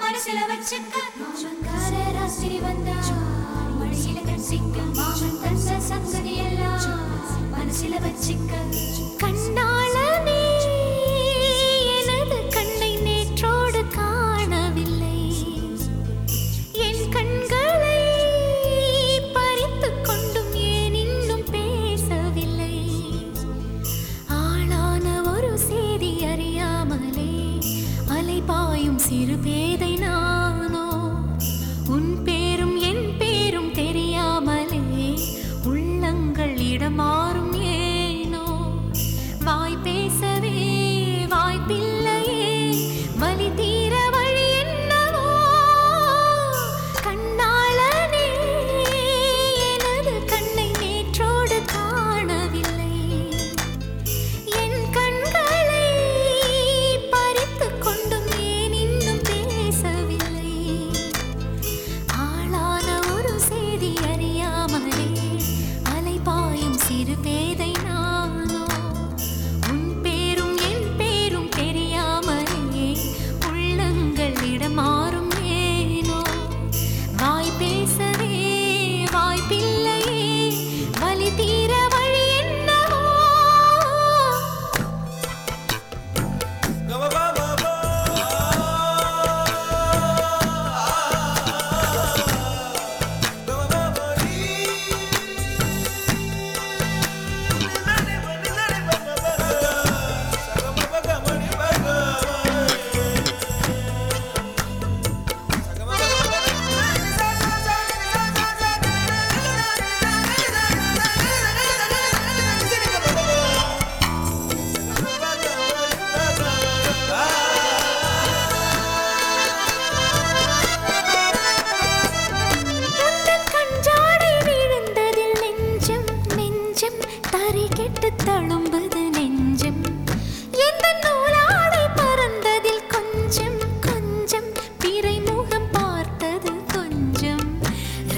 மனசுல வச்சுக்க மாமன்கார ராத்திரி வந்தா மழையில கட்சிக்க மாமன் தந்த சங்கதி எல்லாம் மனசுல வச்சுக்க கண்ணா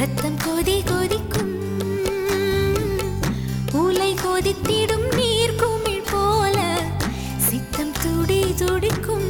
ரத்தம் கொதி கொதிக்கும். ஊலை கொதித்திடும் நீர் குமிழ் போல சித்தம் துடி துடிக்கும்.